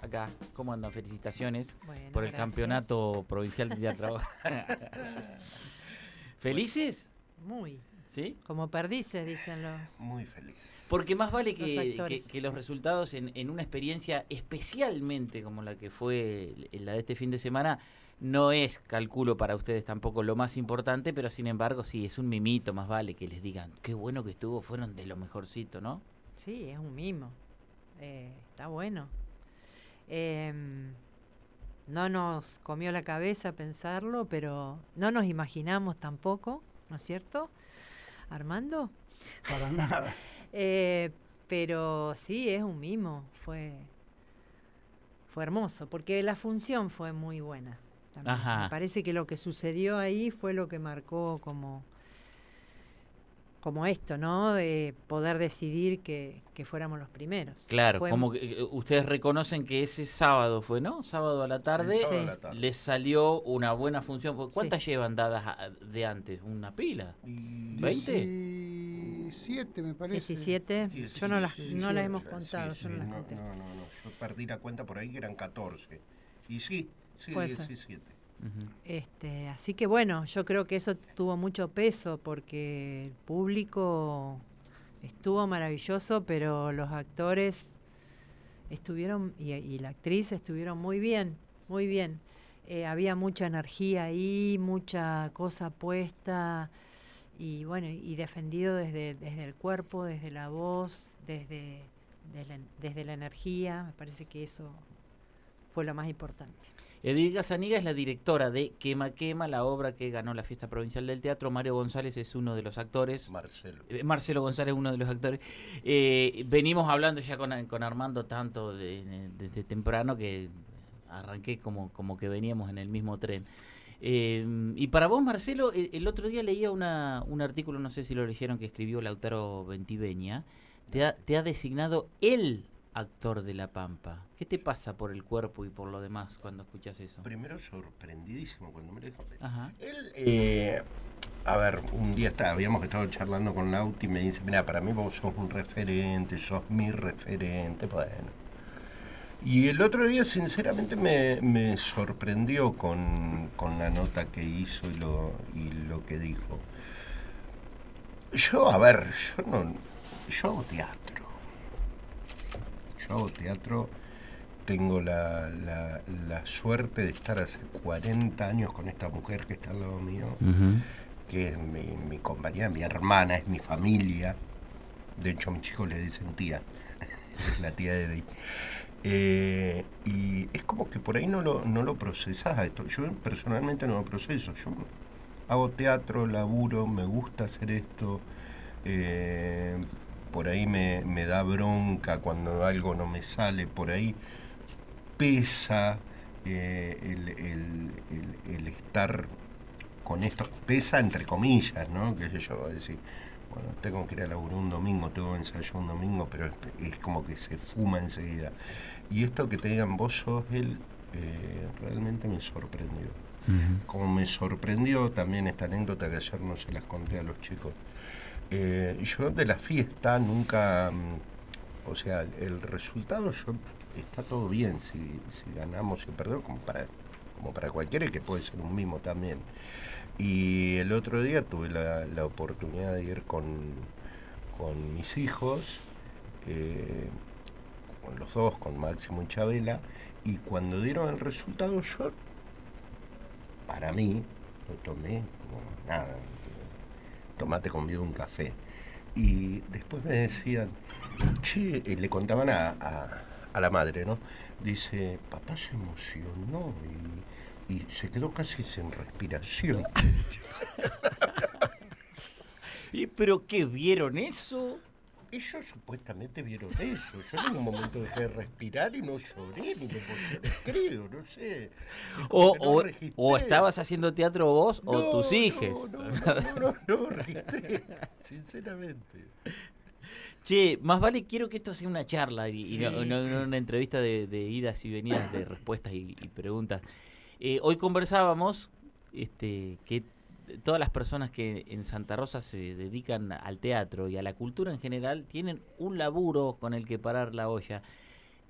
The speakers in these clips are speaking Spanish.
acá. ¿Cómo andan? Felicitaciones Bueno, por el gracias. campeonato provincial de teatro. ¿Felices? Muy. ¿Sí? Como perdices, dicen los. Muy felices. Porque más vale Los que, que- actores. que los resultados en, en una experiencia especialmente como la que fue la de este fin de semana no es, calculo para ustedes tampoco lo más importante, pero sin embargo sí, es un mimito, más vale que les digan, qué bueno que estuvo, fueron de lo mejorcito, ¿no? Sí, es un mimo. Eh, está bueno. Em, no nos comió la cabeza pensarlo, pero no nos imaginamos tampoco, ¿no es cierto? Armando. Para nada. Eh, pero sí, es un mimo. Fue, fue hermoso, porque la función fue muy buena. también. Ajá. Me parece que lo que sucedió ahí fue lo que marcó como, como esto, ¿no? De poder decidir que, fuéramos los primeros. Claro, como que, eh, eh, ustedes reconocen que ese sábado fue, ¿no? Sábado a la tarde, sí, les salió una buena función. ¿Cuántas llevan dadas de antes? ¿Una pila? ¿20? 17, me parece. 17. Yo no las, no las hemos contado, yo no las conté. No, no, no, yo perdí la cuenta por ahí que eran 14. Y sí, sí, 17. Este, así que bueno, yo creo que eso tuvo mucho peso porque el público estuvo maravilloso, pero los actores estuvieron y, la actriz estuvieron muy bien, muy bien. Eh, había mucha energía ahí, mucha cosa puesta y bueno, y defendido desde, desde el cuerpo, desde la voz, desde, desde la energía, me parece que eso fue lo más importante. Edith Gazaniga es la directora de Quema Quema, la obra que ganó la Fiesta Provincial del Teatro. Mario González es uno de los actores. Marcelo. Eh, Marcelo González, uno de los actores. Eh, venimos hablando ya con, con Armando tanto de- desde temprano que arranqué como, como que veníamos en el mismo tren. Eh, y para vos, Marcelo, el, el otro día leía una, un artículo, no sé si lo leyeron, que escribió Lautaro Ventiveña. Te ha, te ha designado el actor de La Pampa. ¿Qué te pasa por el cuerpo y por lo demás cuando escuchas eso? Primero sorprendidísimo cuando me lo dijo. Ajá. Él, eh, a ver, un día está, habíamos estado charlando con Lauti y me dice, mira, para mí vos sos un referente, sos mi referente, bueno. Y el otro día, sinceramente, me, me sorprendió con, con la nota que hizo y lo, y lo que dijo. Yo, a ver, yo no. Yo hago teatro. Yo hago teatro. Tengo la, la, la suerte de estar hace 40 años con esta mujer que está al lado mío, que es mi, mi compañera, mi hermana, es mi familia. De hecho, a mi chico le dicen tía, es la tía de Eddie. Eh, y es como que por ahí no lo, no lo procesás a esto. Yo personalmente no lo proceso. Yo hago teatro, laburo, me gusta hacer esto. eh, por ahí me, me da bronca cuando algo no me sale. Por ahí pesa eh, el, el- el- el estar con esto. Pesa entre comillas, ¿no? Que yo, decir, bueno, tengo que ir a laburar un domingo, tengo que ensayar un domingo, pero es, es como que se fuma enseguida. Y esto que te digan vos sos él, eh, realmente me sorprendió. Como me sorprendió también esta anécdota que ayer no se las conté a los chicos. Eh, yo de la fiesta nunca, mm, o sea, el resultado yo está todo bien si, ganamos y perdemos, como para, como para cualquiera que puede ser un mimo también. Y el otro día tuve la, la oportunidad de ir con, con mis hijos, eh, con los dos, con Máximo y Chabela, y cuando dieron el resultado yo para mí, lo tomé como nada, tomate conmigo un café. Y después me decían, che, le contaban a, a- a la madre, ¿no? Dice, papá se emocionó y, y se quedó casi sin respiración. ¿Y pero qué vieron eso? Ellos supuestamente vieron eso. Yo en un momento dejé de respirar y no lloré, ni me emocioné, creo, no sé. O, no o, o estabas haciendo teatro vos o tus no, hijes. No, no, no, no, no, registré, sinceramente. Che, más vale quiero que esto sea una charla y, Sí, no, no- sí. no una entrevista de, de idas y venidas de respuestas y, y preguntas. Eh, hoy conversábamos este, que todas las personas que en Santa Rosa se dedican al teatro y a la cultura en general tienen un laburo con el que parar la olla.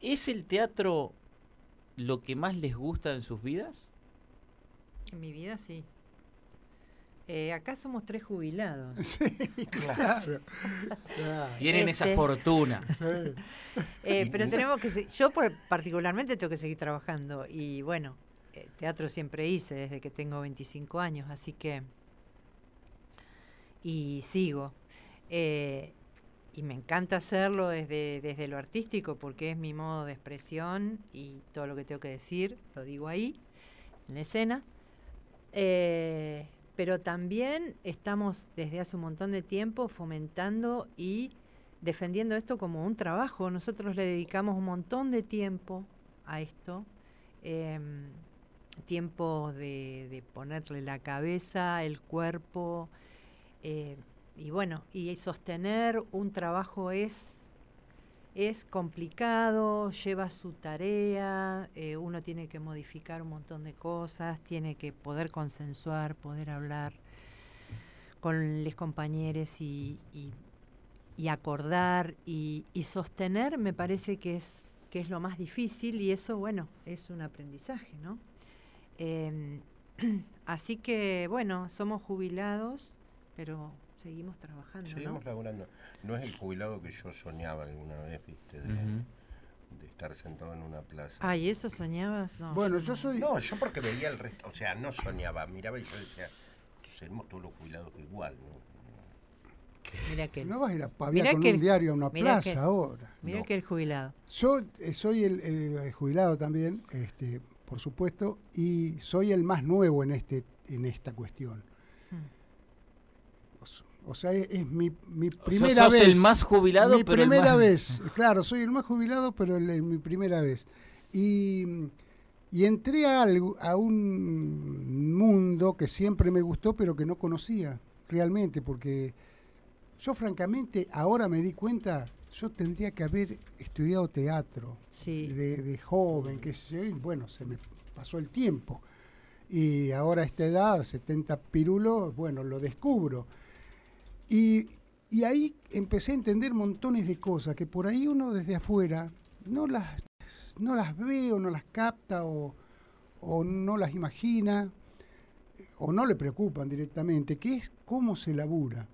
¿Es el teatro lo que más les gusta en sus vidas? En mi vida sí. Eh, acá somos tres jubilados. Sí, claro. claro. Tienen esa Este- fortuna. Sí. Eh, pero tenemos que se- yo por- particularmente tengo que seguir trabajando y bueno, teatro siempre hice desde que tengo 25 años, así que y sigo. Eh, y me encanta hacerlo desde, desde lo artístico porque es mi modo de expresión y todo lo que tengo que decir lo digo ahí, en la escena. Eh, pero también estamos desde hace un montón de tiempo fomentando y defendiendo esto como un trabajo. Nosotros le dedicamos un montón de tiempo a esto. Tiempo de, de ponerle la cabeza, el cuerpo. eh, y bueno, y sostener un trabajo es, es complicado, lleva su tarea, eh, uno tiene que modificar un montón de cosas, tiene que poder consensuar, poder hablar con los compañeros y, y- y acordar y, y sostener me parece que es, que es lo más difícil y eso, bueno, es un aprendizaje, ¿no? Em, así que, bueno, somos jubilados, pero seguimos trabajando, Seguimos ¿no? laburando. No es el jubilado que yo soñaba alguna vez, viste, de, estar sentado en una plaza. Ay, ¿eso soñabas? No, Bueno, yo soy. No, yo porque veía el resto, o sea, no soñaba, miraba y yo decía, seremos todos los jubilados igual, ¿no? Mira que, No vas a ir a paviar con que un el- diario a una plaza que- ahora. mira no. que el jubilado. Yo eh, soy el, el jubilado también, este, por supuesto, y soy el más nuevo en este en esta cuestión. Mm. O sea, es, es mi, mi O sea, primera sos vez. el más jubilado, mi pero el primera más- vez. Claro, soy el más jubilado, pero el- el- mi primera vez. Y, y entré a, algo, a un mundo que siempre me gustó, pero que no conocía realmente, porque yo francamente ahora me di cuenta, yo tendría que haber estudiado teatro Sí. de, de joven, qué sé yo, y bueno, se me pasó el tiempo. Y ahora a esta edad, 70 pirulos, bueno, lo descubro. Y, y ahí empecé a entender montones de cosas que por ahí uno desde afuera no las, no las ve o no las capta o, o no las imagina o no le preocupan directamente, que es cómo se labura.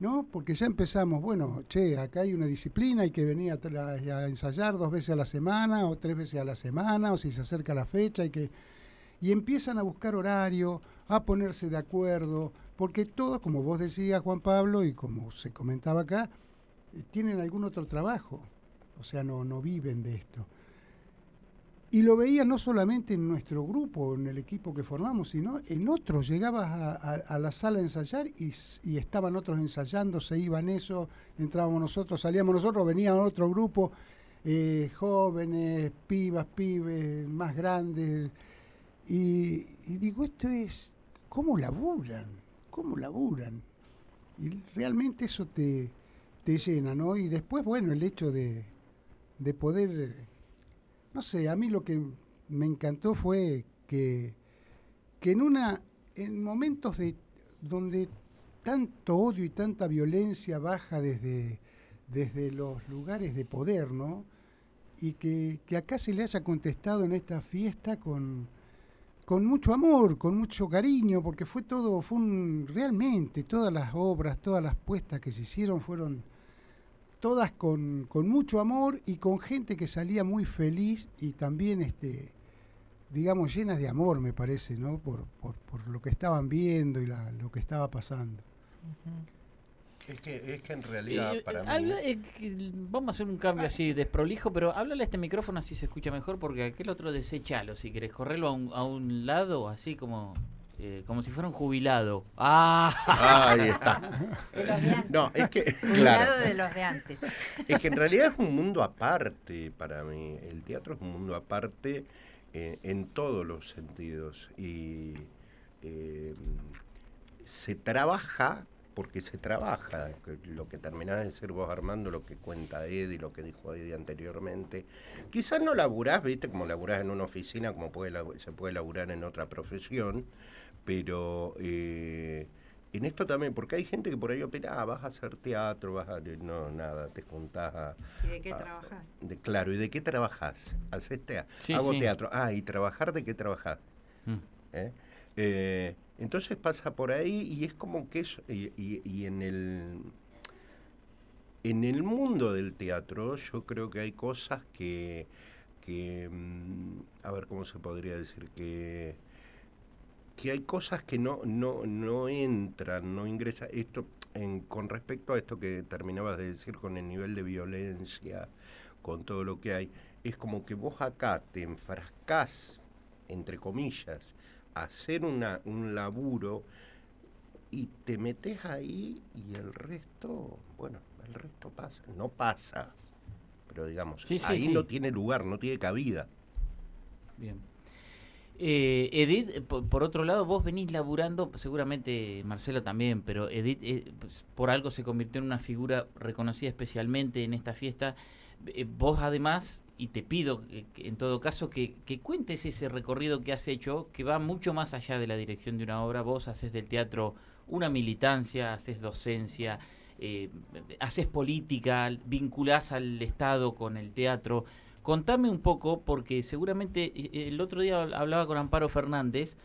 ¿No? Porque ya empezamos, bueno, che, acá hay una disciplina, hay que venir a, ensayar dos veces a la semana o tres veces a la semana, o si se acerca la fecha, hay que... Y empiezan a buscar horario, a ponerse de acuerdo, porque todos, como vos decías, Juan Pablo, y como se comentaba acá, eh, tienen algún otro trabajo, o sea, no, no viven de esto. Y lo veía no solamente en nuestro grupo, en el equipo que formamos, sino en otros. Llegabas a, la sala a ensayar y, y estaban otros ensayando, se iban eso, entrábamos nosotros, salíamos nosotros, venía otro grupo, eh, jóvenes, pibas, pibes, más grandes. Y, y digo, esto es, ¿cómo laburan? ¿Cómo laburan? Y realmente eso te, te llena, ¿no? Y después, bueno, el hecho de, de poder no sé, a mí lo que me encantó fue que, que en una en momentos de donde tanto odio y tanta violencia baja desde, desde los lugares de poder, ¿no? Y que, que acá se le haya contestado en esta fiesta con, con mucho amor, con mucho cariño, porque fue todo, fue un, realmente todas las obras, todas las puestas que se hicieron fueron todas con, con mucho amor y con gente que salía muy feliz y también, este, digamos, llenas de amor, me parece, ¿no? Por, por, por lo que estaban viendo y la- lo que estaba pasando. Es que, es que en realidad Eh, para mí... habla- eh, vamos a hacer un cambio así desprolijo, pero háblale a este micrófono así se escucha mejor, porque aquel otro desechalo, si querés, correrlo a un, a un lado, así como eh, como si fuera un jubilado. ¡Ah! Ahí está. De los de antes. No, es que, Jubilado claro, de los de antes. es que en realidad es un mundo aparte para mí. El teatro es un mundo aparte eh, en todos los sentidos. Y eh, se trabaja porque se trabaja. Lo que terminás de decir vos, Armando, lo que cuenta Eddie, lo que dijo Eddie anteriormente. Quizás no laburás, viste, como laburás en una oficina, como puede, se puede laburar en otra profesión, pero eh, en esto también, porque hay gente que por ahí opina, ah, vas a hacer teatro, vas a... No, nada, te juntás a... ¿Y de qué trabajás? De, claro, ¿y de qué trabajás? Haces teatro. Sí, Hago sí. teatro. Ah, ¿y trabajar de qué trabajás? Mm. ¿Eh? Eh, entonces pasa por ahí y es como que eso... Y, y- y en el... En el mundo del teatro yo creo que hay cosas que... que mm, a ver, ¿cómo se podría decir? Que que hay cosas que no, no, no entran, no ingresan. Esto, en, con respecto a esto que terminabas de decir con el nivel de violencia, con todo lo que hay, es como que vos acá te enfrascás, entre comillas, a hacer una, un laburo y te metes ahí y el resto, bueno, el resto pasa, no pasa, pero digamos, Sí, sí, ahí sí. no tiene lugar, no tiene cabida. Bien. Eh, Edith, eh, por, otro lado, vos venís laburando, seguramente Marcelo también, pero Edith eh, pues, por algo se convirtió en una figura reconocida especialmente en esta fiesta. Eh, vos además, y te pido en todo caso que, que cuentes ese recorrido que has hecho, que va mucho más allá de la dirección de una obra. Vos haces del teatro una militancia, haces docencia, haces política, vinculás al Estado con el teatro. Contame un poco, porque seguramente eh, el otro día hablaba con Amparo Fernández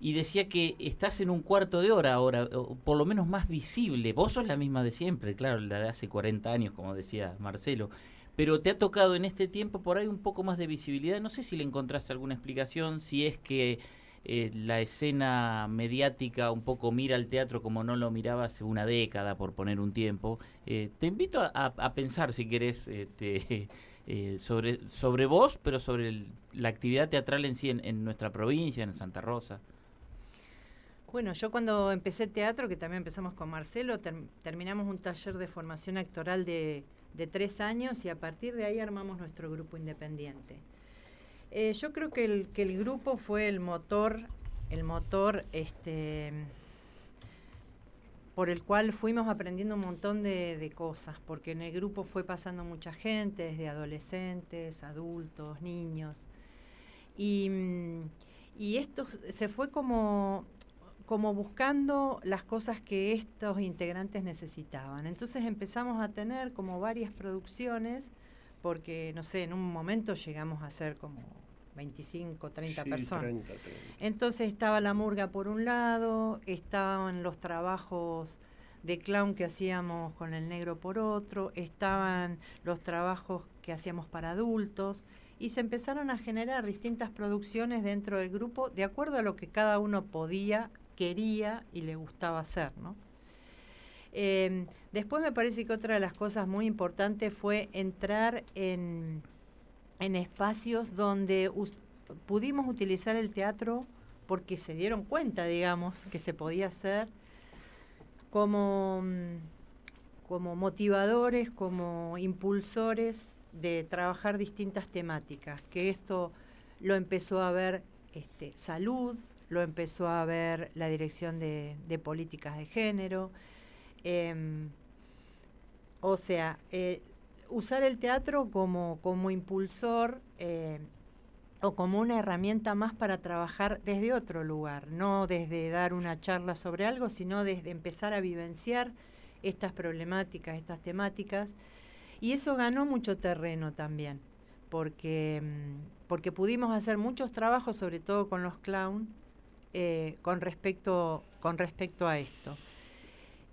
y decía que estás en un cuarto de hora ahora, o por lo menos más visible. Vos sos la misma de siempre, claro, la de hace 40 años, como decía Marcelo. Pero te ha tocado en este tiempo por ahí un poco más de visibilidad. No sé si le encontraste alguna explicación, si es que eh, la escena mediática un poco mira al teatro como no lo miraba hace una década, por poner un tiempo. Eh, te invito a, a- a pensar, si querés, este, eh, sobre, sobre vos, pero sobre la actividad teatral en sí en, nuestra provincia, en Santa Rosa. Bueno, yo cuando empecé teatro, que también empezamos con Marcelo, term- terminamos un taller de formación actoral de, de tres años y a partir de ahí armamos nuestro grupo independiente. Eh, yo creo que el, que el grupo fue el motor, el motor este, por el cual fuimos aprendiendo un montón de, de cosas, porque en el grupo fue pasando mucha gente, desde adolescentes, adultos, niños. Y, mm, y esto se fue como, como buscando las cosas que estos integrantes necesitaban. Entonces empezamos a tener como varias producciones, porque, no sé, en un momento llegamos a ser como 25, 30 Sí, personas. 30, 30. Entonces estaba la murga por un lado, estaban los trabajos de clown que hacíamos con el negro por otro, estaban los trabajos que hacíamos para adultos y se empezaron a generar distintas producciones dentro del grupo de acuerdo a lo que cada uno podía, quería y le gustaba hacer, ¿no? Eh, después me parece que otra de las cosas muy importantes fue entrar en, en espacios donde pudimos utilizar el teatro porque se dieron cuenta, digamos, que se podía hacer como, mm, como motivadores, como impulsores de trabajar distintas temáticas, que esto lo empezó a ver este, salud, lo empezó a ver la dirección de, de políticas de género, em, o sea, eh, usar el teatro como, como impulsor eh, o como una herramienta más para trabajar desde otro lugar, no desde dar una charla sobre algo, sino desde empezar a vivenciar estas problemáticas, estas temáticas. Y eso ganó mucho terreno también, porque, mm, porque pudimos hacer muchos trabajos, sobre todo con los clown, eh, con, respecto, con respecto a esto.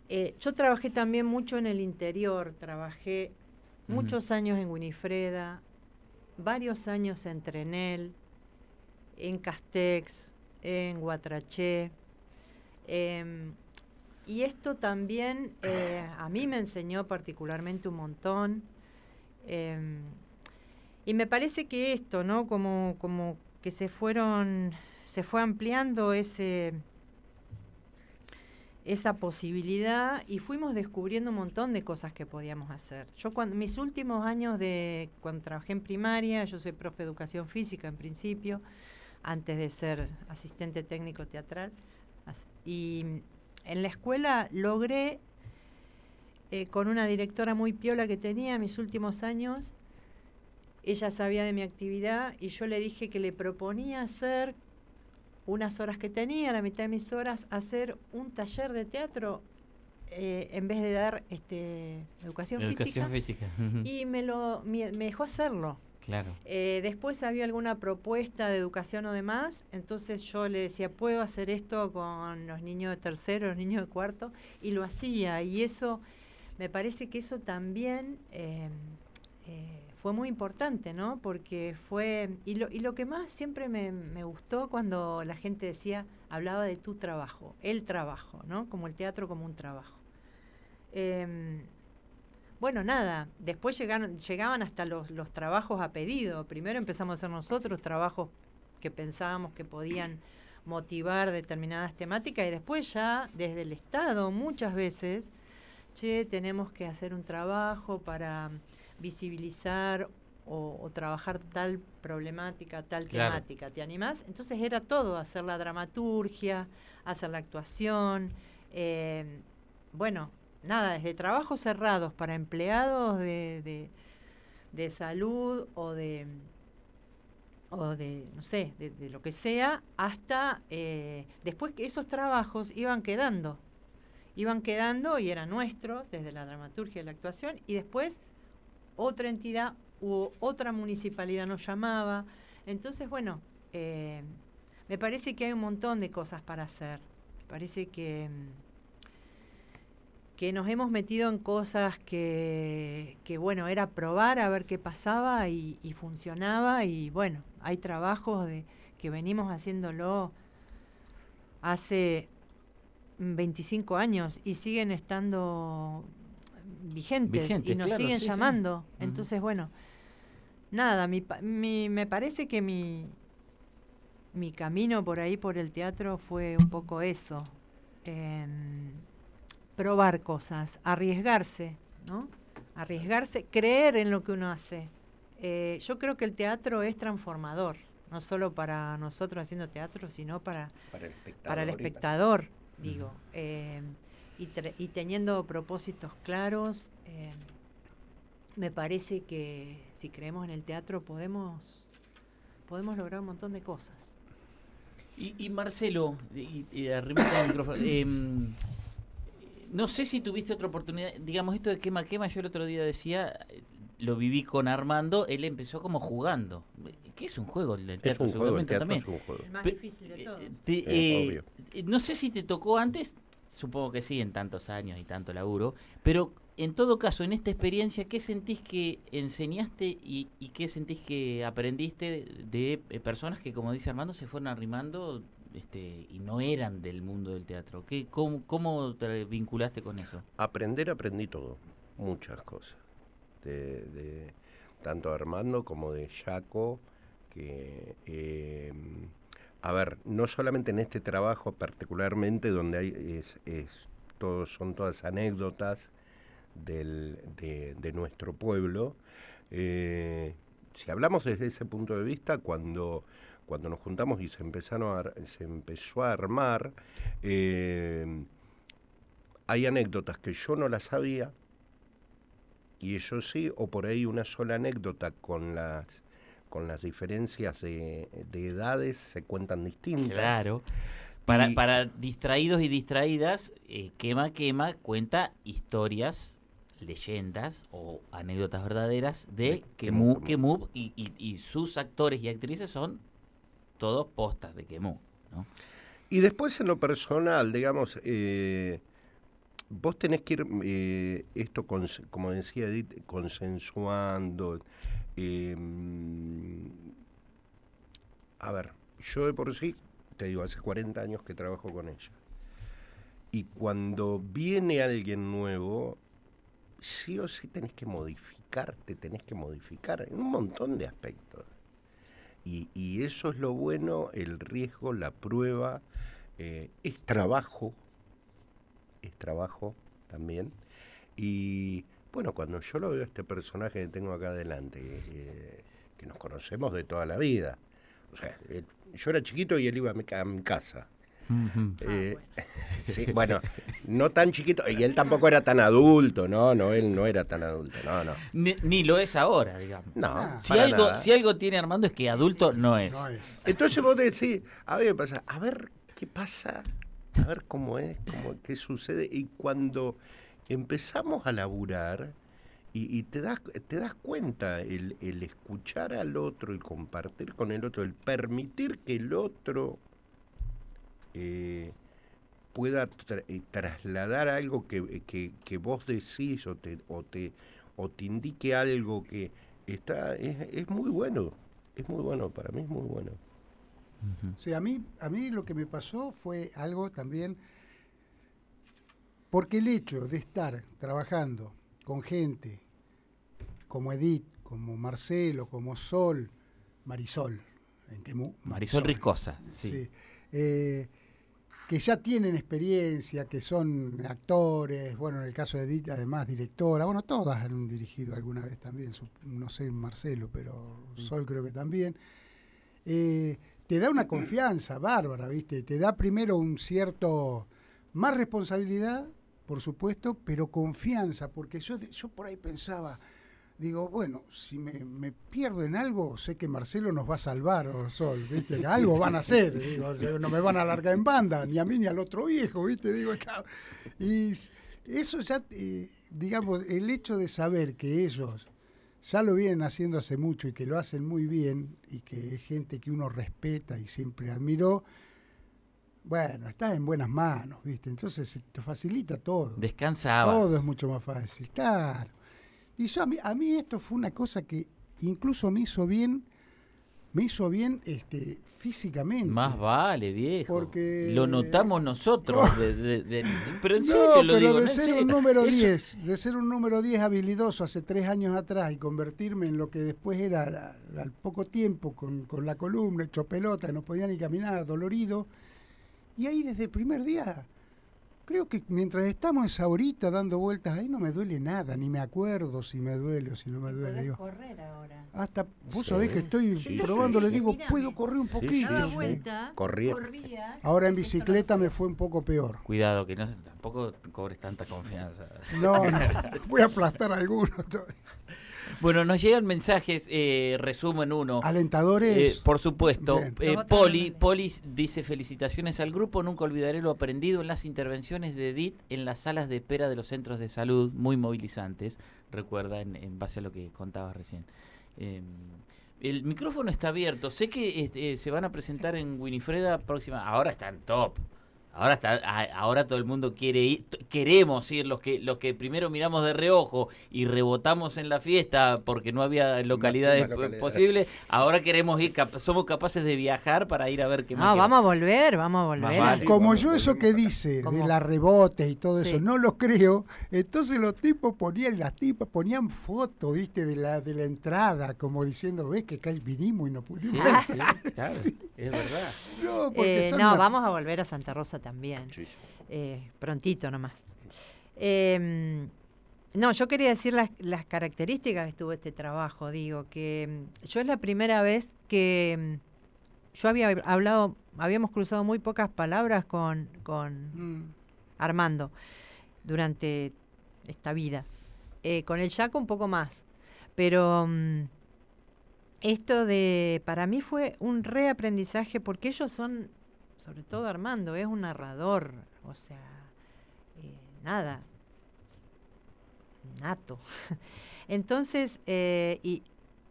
Eh, yo trabajé también mucho en el interior, trabajé. Muchos años en Winifreda, varios años en Trenel, en Castex, en Guatraché. em, y esto también eh, a mí me enseñó particularmente un montón. em, y me parece que esto, ¿no? Como, como que se fueron, se fue ampliando ese, esa posibilidad y fuimos descubriendo un montón de cosas que podíamos hacer. Yo cuando mis últimos años de cuando trabajé en primaria, yo soy profe de educación física en principio, antes de ser asistente técnico teatral. Y en la escuela logré eh, con una directora muy piola que tenía en mis últimos años, ella sabía de mi actividad y yo le dije que le proponía hacer unas horas que tenía, la mitad de mis horas, hacer un taller de teatro eh, en vez de dar este, educación, Educación física. física. Y me, lo, me, me dejó hacerlo. claro. Eh, después había alguna propuesta de educación o demás, entonces yo le decía, puedo hacer esto con los niños de tercero, los niños de cuarto, y lo hacía. Y eso, me parece que eso también eh, eh, fue muy importante, ¿no? Porque fue, y lo, y lo que más siempre me, me gustó cuando la gente decía, hablaba de tu trabajo, el trabajo, ¿no? Como el teatro como un trabajo. Em, bueno, nada, después llegaron, llegaban hasta los, los trabajos a pedido. Primero empezamos a hacer nosotros trabajos que pensábamos que podían motivar determinadas temáticas y después ya desde el Estado muchas veces, che, tenemos que hacer un trabajo para visibilizar o, o trabajar tal problemática, tal Claro. temática, ¿te animás? Entonces era todo, hacer la dramaturgia, hacer la actuación, eh, bueno, nada, desde trabajos cerrados para empleados de, de, de salud o de o de, no sé, de, de lo que sea, hasta eh, después que esos trabajos iban quedando, iban quedando y eran nuestros, desde la dramaturgia y la actuación, y después otra entidad u otra municipalidad nos llamaba. Entonces, bueno, eh, me parece que hay un montón de cosas para hacer. Me parece que, mm, que nos hemos metido en cosas que, que, bueno, era probar a ver qué pasaba y, funcionaba. Y bueno, hay trabajos de, que venimos haciéndolo hace 25 años y siguen estando vigentes, Vigentes, y nos claro, siguen sí, sí. llamando. Entonces, bueno, nada, mi, mi- me parece que mi, mi camino por ahí, por el teatro, fue un poco eso. em, probar cosas, arriesgarse, ¿no? Arriesgarse, creer en lo que uno hace. Eh, yo creo que el teatro es transformador, no solo para nosotros haciendo teatro, sino para, Para el espectador. para el y para- espectador, digo. Eh, y, tre- y teniendo propósitos claros, eh, me parece que si creemos en el teatro podemos, podemos lograr un montón de cosas. Y, y Marcelo, y, y al micrófono, em, no sé si tuviste otra oportunidad, digamos esto de quema quema, yo el otro día decía, eh, lo viví con Armando, él empezó como jugando, que es un juego el del Es teatro un juego, el seguramente teatro también. es un juego. El más difícil de eh, todos. te- Eh, eh, obvio. eh, no sé si te tocó antes, supongo que sí, en tantos años y tanto laburo, pero en todo caso, en esta experiencia, ¿qué sentís que enseñaste y, qué sentís que aprendiste de, eh, personas que, como dice Armando, se fueron arrimando este, y no eran del mundo del teatro? ¿Qué, cómo, ¿Cómo te vinculaste con eso? Aprender, aprendí todo, muchas cosas. De, de tanto Armando como de Jaco, que, eh, a ver, no solamente en este trabajo particularmente, donde hay, es, es todo, son todas anécdotas del, de, nuestro pueblo, eh, si hablamos desde ese punto de vista, cuando, cuando nos juntamos y se, empezaron a se empezó a armar, eh, hay anécdotas que yo no las sabía y ellos sí, o por ahí una sola anécdota con las con las diferencias de, de edades se cuentan distintas. Claro. Para, para distraídos y distraídas, eh, Quema Quema cuenta historias, leyendas o anécdotas verdaderas de Quemú, Quemú, y, y- y sus actores y actrices son todos postas de Quemú. ¿no? Y después en lo personal, digamos, eh, vos tenés que ir, eh, esto, como decía Edith, consensuando. Eh, a ver, yo de por sí, te digo, hace 40 años que trabajo con ella. Y cuando viene alguien nuevo, sí o sí tenés que modificarte, tenés que modificar en un montón de aspectos. Y, y eso es lo bueno, el riesgo, la prueba, eh, es trabajo, es trabajo también. Y bueno, cuando yo lo veo a este personaje que tengo acá adelante, eh, que nos conocemos de toda la vida, o sea, él- yo era chiquito y él iba a mi, ca- a mi casa. Eh, sí, bueno, no tan chiquito. Y él tampoco era tan adulto, no, no, él no era tan adulto, no, no. Ni, ni lo es ahora, digamos. No, Ah. Si para algo, nada. si algo tiene Armando es que adulto no es. No es. Entonces vos decís, a ver, pasa, a ver qué pasa, a ver cómo es, cómo, qué sucede. Y cuando empezamos a laburar y, y te, das, te das cuenta, el, el escuchar al otro, el compartir con el otro, el permitir que el otro eh, pueda tra- eh, trasladar algo que, que- que vos decís o te, o, te, o te indique algo que está es, es muy bueno. Es muy bueno, para mí es muy bueno. Sea, a mí, a mí lo que me pasó fue algo también, porque el hecho de estar trabajando con gente como Edith, como Marcelo, como Sol, Marisol, en que Marisol Riscosa, sí. sí, eh, que ya tienen experiencia, que son actores, bueno, en el caso de Edith, además directora, bueno, todas han dirigido alguna vez también, su- no sé Marcelo, pero Sol creo que también. Eh, te da una confianza bárbara, ¿viste? Te da primero un cierto, más responsabilidad, por supuesto, pero confianza, porque yo, yo por ahí pensaba, digo, bueno, si me, me pierdo en algo, sé que Marcelo nos va a salvar, o Sol, ¿viste? Algo van a hacer, digo, no me van a largar en banda, ni a mí ni al otro viejo, ¿viste? Digo, y eso ya, eh, digamos, el hecho de saber que ellos ya lo vienen haciendo hace mucho y que lo hacen muy bien y que es gente que uno respeta y siempre admiró, bueno, estás en buenas manos, ¿viste? Entonces se te facilita todo. Descansabas. Todo es mucho más fácil, claro. Y yo a mí, a mí esto fue una cosa que incluso me hizo bien, me hizo bien este, físicamente. Más vale, viejo. Porque- Lo notamos nosotros. de- de- de- pero en no, serio lo pero digo. de no, ser un número Eso- 10, de ser un número 10 habilidoso hace tres años atrás y convertirme en lo que después era al poco tiempo con, con la columna, hecho pelota, no podía ni caminar, dolorido. Y ahí desde el primer día, creo que mientras estamos esa horita dando vueltas ahí no me duele nada, ni me acuerdo si me duele o si no me duele. Digo, correr ahora. hasta vos Sí, sabés que estoy sí, probando, sí, le sí. digo, Mírame. puedo correr un poquito. Vuelta, Corría. corría. Ahora en bicicleta me fue un poco peor. Cuidado, que no, tampoco cobres tanta confianza. No, no, voy a aplastar a algunos. Bueno, nos llegan mensajes, eh, resumen uno. Alentadores. Eh, por supuesto. Eh, Poli. Poli dice felicitaciones al grupo, nunca olvidaré lo aprendido en las intervenciones de Edith en las salas de espera de los centros de salud, muy movilizantes, recuerda en, en base a lo que contabas recién. Eh, el micrófono está abierto, sé que este, eh, se van a presentar en Winifreda próxima, ahora está en top. Ahora está, ahora todo el mundo quiere ir, queremos ir los que los que primero miramos de reojo y rebotamos en la fiesta porque no había localidades posibles. Ahora queremos ir, cap- somos capaces de viajar para ir a ver qué No, más. vamos a volver, vamos a volver. vale. Como yo eso que dice de las rebotes y todo eso, Sí. no lo creo, entonces los tipos ponían, las tipas ponían fotos, viste, de la, de la entrada, como diciendo, ves que acá vinimos y no Sí, pudimos. sí, claro, es verdad. No, porque Eh, son no, una- vamos a volver a Santa Rosa también. Sí. eh, prontito nomás. Eh, no, yo quería decir las, las características que tuvo este trabajo. Digo que mm, yo es la primera vez que mm, yo había hablado, habíamos cruzado muy pocas palabras con, con Mm, Armando durante esta vida. Eh, con el Jaco un poco más. Pero esto de, para mí fue un reaprendizaje porque ellos son, sobre todo Armando, es un narrador, o sea, eh, nada, nato. Entonces, eh, y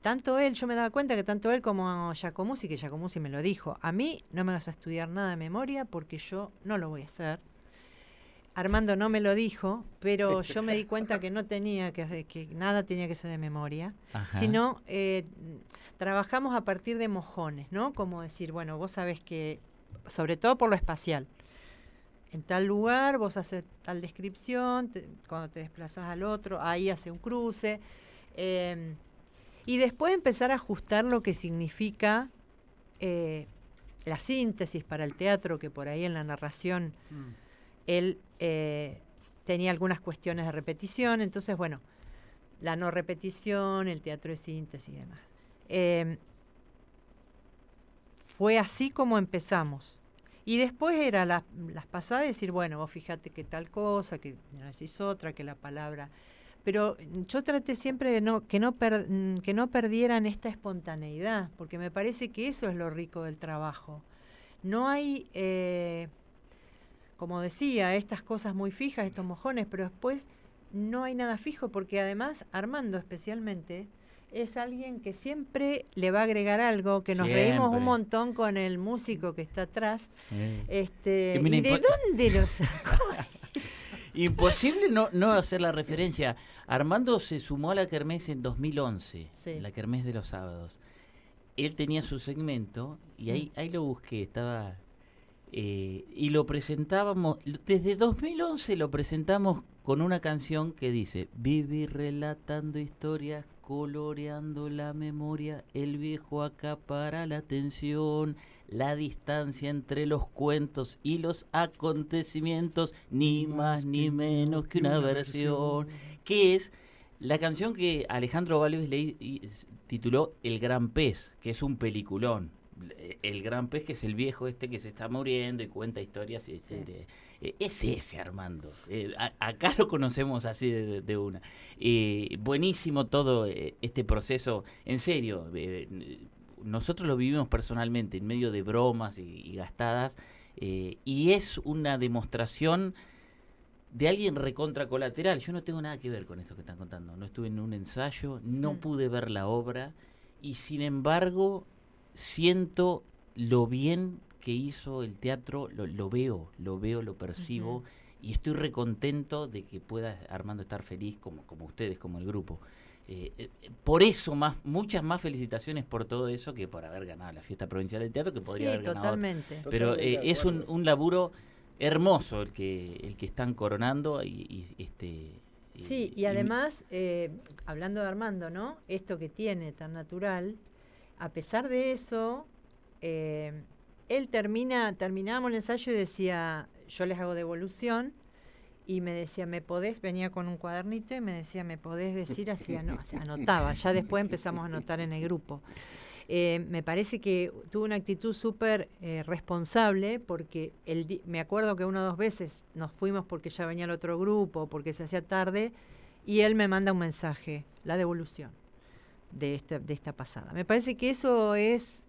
tanto él, yo me daba cuenta que tanto él como Giacomuzzi, que Giacomuzzi me lo dijo, a mí no me vas a estudiar nada de memoria porque yo no lo voy a hacer. Armando no me lo dijo, pero yo me di cuenta que no tenía que, hacer- que nada tenía que ser de memoria, Ajá. sino eh, trabajamos a partir de mojones, ¿no? Como decir, bueno, vos sabés que, sobre todo por lo espacial, en tal lugar vos haces tal descripción, te- cuando te desplazas al otro, ahí hace un cruce, eh, y después empezar a ajustar lo que significa eh, la síntesis para el teatro, que por ahí en la narración mm. él eh, tenía algunas cuestiones de repetición, entonces, bueno, la no repetición, el teatro de síntesis y demás. Eh, fue así como empezamos. Y después era la- las pasadas decir, bueno, vos fíjate que tal cosa, que no decís otra, que la palabra. Pero yo traté siempre de no, que, no mm, que no perdieran esta espontaneidad, porque me parece que eso es lo rico del trabajo. No hay, eh, como decía, estas cosas muy fijas, estos mojones, pero después no hay nada fijo, porque además Armando especialmente es alguien que siempre le va a agregar algo, que nos reímos un montón con el músico que está atrás. Eh. Este, ¿Y de dónde lo sacó? Imposible no, no hacer la referencia. Armando se sumó a la Kermés en 2011, Sí. la Kermés de los sábados. Él tenía su segmento y ahí, ahí lo busqué, estaba... eh, y lo presentábamos, desde 2011 lo presentamos con una canción que dice, vivir relatando historias, coloreando la memoria, el viejo acapara la atención, la distancia entre los cuentos y los acontecimientos, ni más ni menos que una versión, que es la canción que Alejandro Valves le tituló El Gran Pez, que es un peliculón. El Gran Pez, que es el viejo este que se está muriendo y cuenta historias. y- Sí. de- eh, es ese Armando. Eh, a- acá lo conocemos así de, de una. Eh, buenísimo todo este proceso. En serio, nosotros lo vivimos personalmente en medio de bromas y, y gastadas. y es una demostración de alguien recontra colateral. Yo no tengo nada que ver con esto que están contando. No estuve en un ensayo, no Mm. pude ver la obra y sin embargo siento lo bien que hizo el teatro, lo, lo veo, lo veo, lo percibo y estoy recontento de que pueda Armando estar feliz como, como ustedes, como el grupo. Eh, eh, por eso, más, muchas más felicitaciones por todo eso que por haber ganado la fiesta provincial de teatro que podría sí, haber ganado totalmente. Pero Totalmente eh, es un, un laburo hermoso el que el que están coronando y, y, este Sí, y además, eh, hablando de Armando, ¿no? Esto que tiene tan natural, a pesar de eso, eh, él termina, terminábamos el ensayo y decía, yo les hago devolución, y me decía, ¿me podés? Venía con un cuadernito y me decía, ¿me podés decir así? Ano- anotaba, ya después empezamos a anotar en el grupo. Eh, me parece que tuvo una actitud súper eh, responsable porque el me acuerdo que una o dos veces nos fuimos porque ya venía el otro grupo, porque se hacía tarde, y él me manda un mensaje, la devolución de esta, de esta pasada. Me parece que eso es,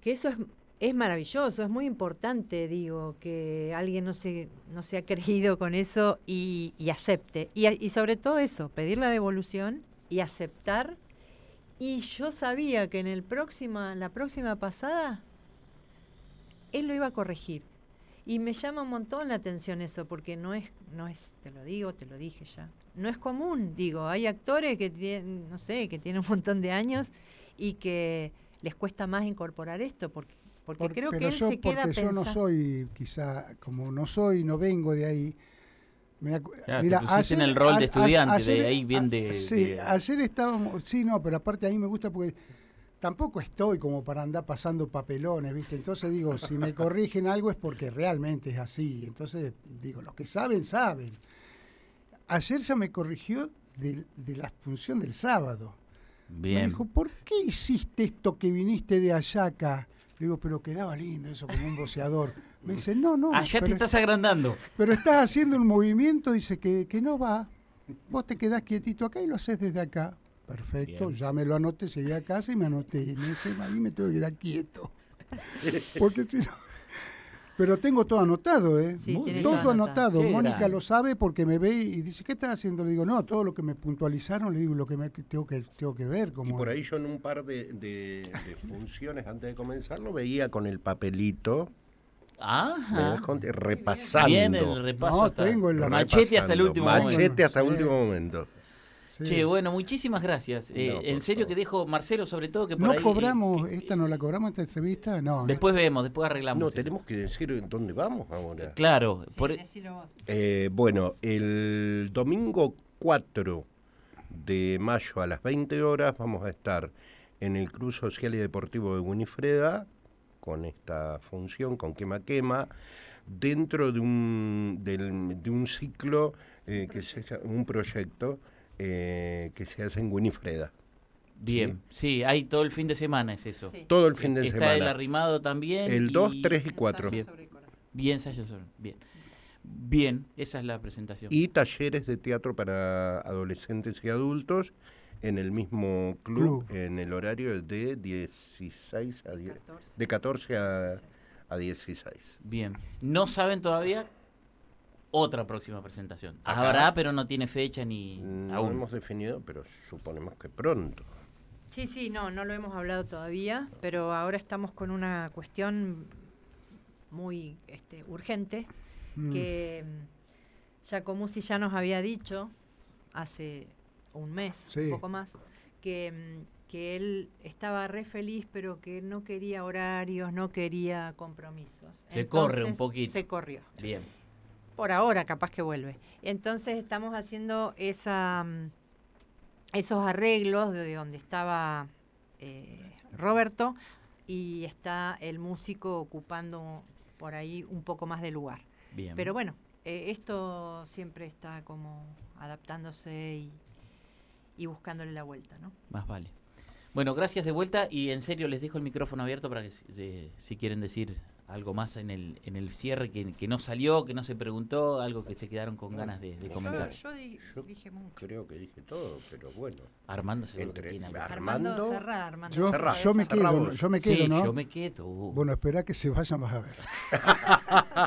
que eso es, es maravilloso, es muy importante, digo, que alguien no se, no se ha creído con eso y, acepte. Y, y sobre todo eso, pedir la devolución y aceptar. Y yo sabía que en el próxima, la próxima pasada, él lo iba a corregir. Y me llama un montón la atención eso, porque no es, no es, te lo digo, te lo dije ya, no es común, digo, hay actores que tienen, no sé, que tienen un montón de años y que les cuesta más incorporar esto, porque, porque Por- creo que él yo, se queda porque yo no soy, quizá, como no soy, no vengo de ahí. Claro, mira, en el rol de estudiante, de ayer- ahí bien de- Sí, de- ayer estábamos, sí, no, pero aparte a mí me gusta porque tampoco estoy como para andar pasando papelones, ¿viste? Entonces digo, si me corrigen algo es porque realmente es así. Entonces digo, los que saben, saben. Ayer ya me corrigió de, de la función del sábado. Me bien dijo, ¿por qué hiciste esto que viniste de allá acá? Le digo, pero quedaba lindo eso como un boceador. Me dice, no, no. allá Ah, te estás agrandando pero estás haciendo un movimiento, dice, que, que no va. Vos te quedás quietito acá y lo haces desde acá. Perfecto, Bien. ya me lo anoté, llegué a casa y me anoté. Y me dice, ahí me tengo que quedar quieto. Porque si no... Pero tengo todo anotado, ¿eh? Sí. Todo anotado. Mónica lo sabe porque me ve y dice, ¿qué estás haciendo? Le digo, no, todo lo que me puntualizaron, le digo lo que me, que tengo, que, tengo que ver. Como Y por ahí yo en un par de, de- de funciones antes de comenzar lo veía con el papelito, ¿me ajá repasando. bien el repaso No, hasta- tengo el- machete hasta el último Machete momento hasta el Sí. último momento. Sí. Che, bueno, muchísimas gracias. Eh, No, en serio favor. que dejo, Marcelo, sobre todo que por ¿No ahí, eh, cobramos, que- esta no la cobramos, esta entrevista? No. después vemos, después arreglamos. No, eso. tenemos que decir dónde vamos ahora. Claro, Sí, por- decilo vos. Eh, bueno, el domingo 4 de mayo a las 20 horas vamos a estar en el Club Social y Deportivo de Winifreda con esta función, con Quema Quema, dentro de un, del- de un ciclo, eh, que se llama- un proyecto eh, que se hace en Winifreda. Bien, sí, hay todo el fin de semana, es eso. Sí. Todo el fin de Está semana. el arrimado también. El y 2, 3 y 4. Ensayo sobre corazón. Bien, ensayo sobre- Bien. Bien, esa es la presentación. Y talleres de teatro para adolescentes y adultos en el mismo club, Club. en el horario de 16 a 10, 14. de 14 a, a 16. Bien. No saben todavía otra próxima presentación. Acá. Habrá, pero no tiene fecha ni No aún. hemos definido, pero suponemos que pronto. Sí, sí, no, no lo hemos hablado todavía, pero ahora estamos con una cuestión muy este, urgente Mm. que Giacomusi ya nos había dicho hace un mes, Sí. un poco más, que, que él estaba re feliz, pero que no quería horarios, no quería compromisos. Se corre un poquito. Se corrió. Bien. Por ahora, capaz que vuelve. Entonces estamos haciendo esa, mm, esos arreglos de donde estaba eh, Roberto y está el músico ocupando por ahí un poco más de lugar. Bien. Pero bueno, eh, esto siempre está como adaptándose y, y buscándole la vuelta, ¿no? Más vale. Bueno, gracias de vuelta y en serio les dejo el micrófono abierto para que si quieren decir algo más en el, en el cierre que, que no salió, que no se preguntó, algo que se quedaron con ganas de, comentar. Yo, di- Yo dije mucho. Creo que dije todo, pero bueno. Armando seguro Entre- que tiene algo. Ar- Armando, Armando, cerrá, Armando, Yo, cerrá yo me quedo, yo me quedo, sí, ¿no? yo me quedo. Bueno, espera que se vayan, vas a ver.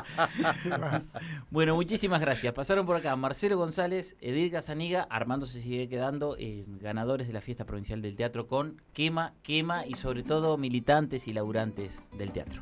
Bueno, muchísimas gracias. Pasaron por acá Marcelo González, Edith Gazaniga, Armando se sigue quedando, eh, ganadores de la fiesta provincial del teatro con Quema, Quema y sobre todo militantes y laburantes del teatro.